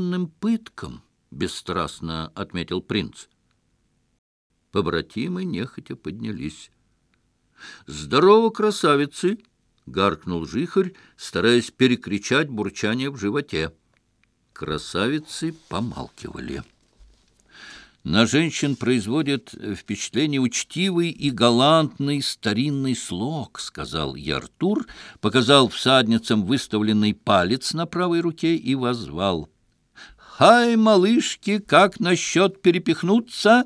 западным пыткам, — бесстрастно отметил принц. Побратимы нехотя поднялись. «Здорово, красавицы!» — гаркнул жихарь, стараясь перекричать бурчание в животе. Красавицы помалкивали. На женщин производит впечатление учтивый и галантный старинный слог, — сказал Яртур, показал всадницам выставленный палец на правой руке и возвал «Хай, малышки, как насчет перепихнуться?»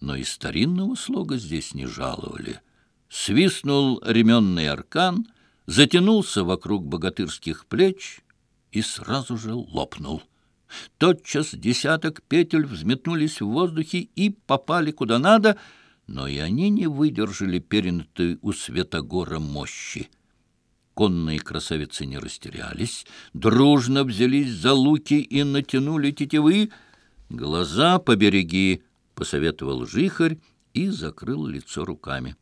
Но и старинного слога здесь не жаловали. Свистнул ременный аркан, затянулся вокруг богатырских плеч и сразу же лопнул. Тотчас десяток петель взметнулись в воздухе и попали куда надо, но и они не выдержали перенятой у Светогора мощи. конные красавицы не растерялись, дружно взялись за луки и натянули тетивы. «Глаза побереги!» — посоветовал жихарь и закрыл лицо руками.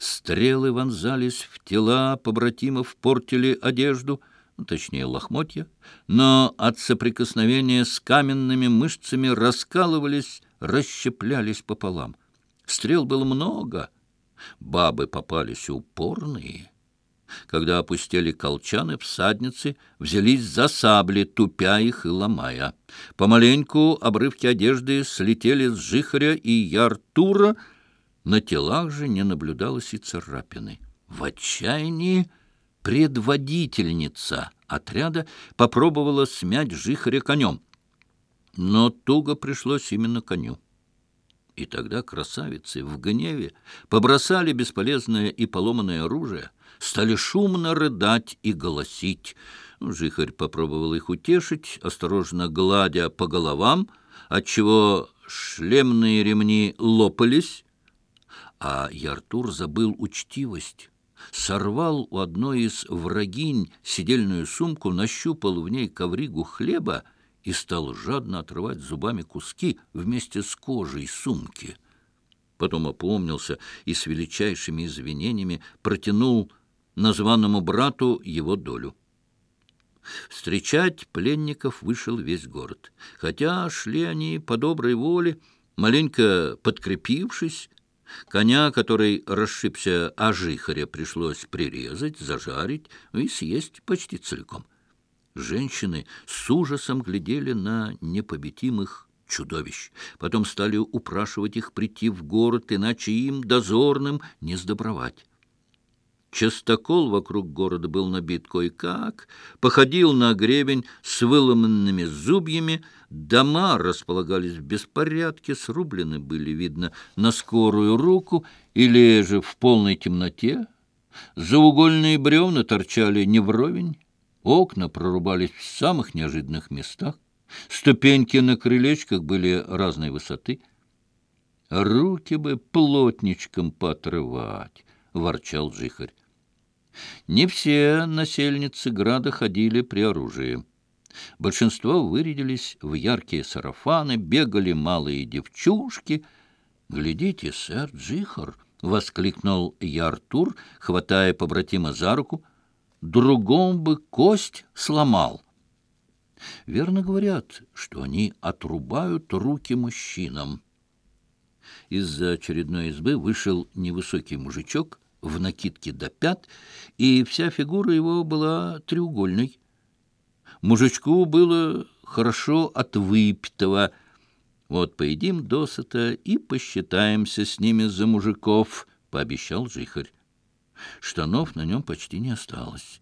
Стрелы вонзались в тела побратимов, портили одежду, ну, точнее лохмотья, но от соприкосновения с каменными мышцами раскалывались, расщеплялись пополам. Стрел было много, бабы попались упорные — когда опустили колчаны, всадницы взялись за сабли, тупя их и ломая. Помаленьку обрывки одежды слетели с жихаря и яртура, на телах же не наблюдалось и царапины. В отчаянии предводительница отряда попробовала смять жихаря конем, но туго пришлось именно коню. И тогда красавицы в гневе побросали бесполезное и поломанное оружие — стали шумно рыдать и голосить. Жихарь попробовал их утешить, осторожно гладя по головам, отчего шлемные ремни лопались, а Яртур забыл учтивость. Сорвал у одной из врагинь сидельную сумку, нащупал в ней ковригу хлеба и стал жадно отрывать зубами куски вместе с кожей сумки. Потом опомнился и с величайшими извинениями протянул названному брату его долю. Встречать пленников вышел весь город. Хотя шли они по доброй воле, маленько подкрепившись, коня, который расшибся о жихаря, пришлось прирезать, зажарить и съесть почти целиком. Женщины с ужасом глядели на непобедимых чудовищ. Потом стали упрашивать их прийти в город, иначе им, дозорным, не сдобровать. Частокол вокруг города был набит кое-как, походил на гребень с выломанными зубьями, дома располагались в беспорядке, срублены были, видно, на скорую руку или же в полной темноте. Заугольные бревна торчали не вровень, окна прорубались в самых неожиданных местах, ступеньки на крылечках были разной высоты — Руки бы плотничком потрывать ворчал жихарь. Не все насельницы града ходили при оружии. Большинство вырядились в яркие сарафаны, бегали малые девчушки. «Глядите, сэр Джихар!» — воскликнул Яртур, хватая побратима за руку. «Другом бы кость сломал!» Верно говорят, что они отрубают руки мужчинам. Из-за очередной избы вышел невысокий мужичок в накидке до пят, и вся фигура его была треугольной. Мужичку было хорошо от выпитого. Вот поедим досыта и посчитаемся с ними за мужиков, — пообещал жихарь. Штанов на нем почти не осталось.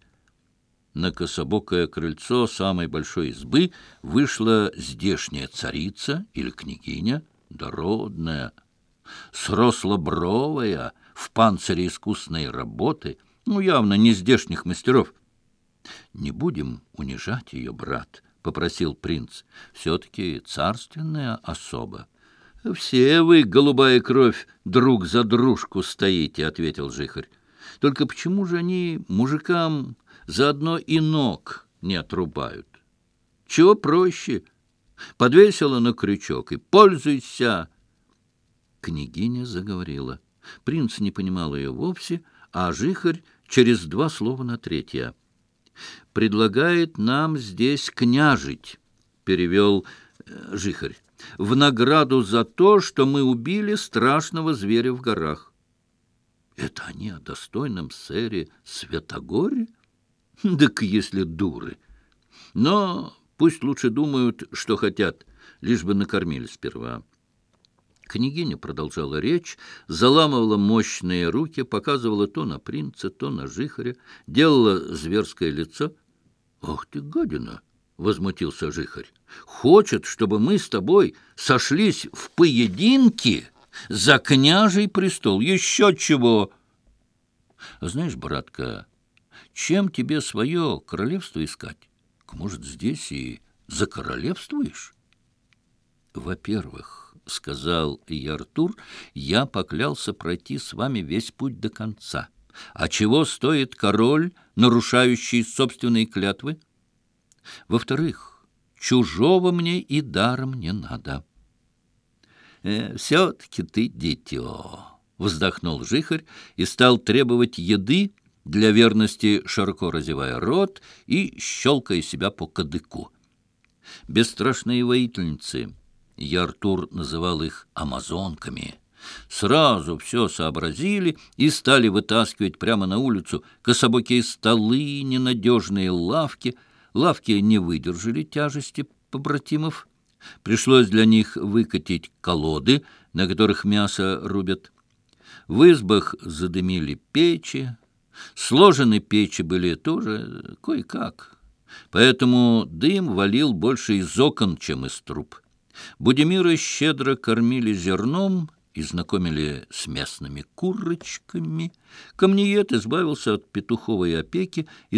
На кособокое крыльцо самой большой избы вышла здешняя царица или княгиня, дородная, с рослобровая, в панцире искусной работы, ну, явно не здешних мастеров. «Не будем унижать ее, брат», — попросил принц. «Все-таки царственная особа». «Все вы, голубая кровь, друг за дружку стоите», — ответил жихарь. «Только почему же они мужикам заодно и ног не отрубают? Чего проще?» подвесила на крючок и «Пользуйся!» Княгиня заговорила. Принц не понимал ее вовсе, а жихарь через два слова на третье. «Предлагает нам здесь княжить», — перевел э, жихарь, — «в награду за то, что мы убили страшного зверя в горах». «Это они о достойном сэре Святогоре?» «Хм, «Так если дуры!» Но Пусть лучше думают, что хотят, лишь бы накормили сперва». Княгиня продолжала речь, заламывала мощные руки, показывала то на принца, то на жихаря, делала зверское лицо. «Ах ты, гадина!» — возмутился жихарь. «Хочет, чтобы мы с тобой сошлись в поединке за княжий престол. Еще чего!» «Знаешь, братка, чем тебе свое королевство искать? Может, здесь и закоролевствуешь? Во-первых, — сказал Яртур, — я поклялся пройти с вами весь путь до конца. А чего стоит король, нарушающий собственные клятвы? Во-вторых, чужого мне и даром не надо. «Э, — Все-таки ты дитё, — вздохнул жихарь для верности широко разевая рот и щелкая себя по кадыку. Бесстрашные воительницы, я Артур называл их амазонками, сразу все сообразили и стали вытаскивать прямо на улицу кособокие столы, ненадежные лавки. Лавки не выдержали тяжести побратимов. Пришлось для них выкатить колоды, на которых мясо рубят. В избах задымили печи, Сложены печи были тоже кое-как. Поэтому дым валил больше из окон, чем из труб. Будимира щедро кормили зерном и знакомили с местными курочками. Камниет избавился от петуховой опеки и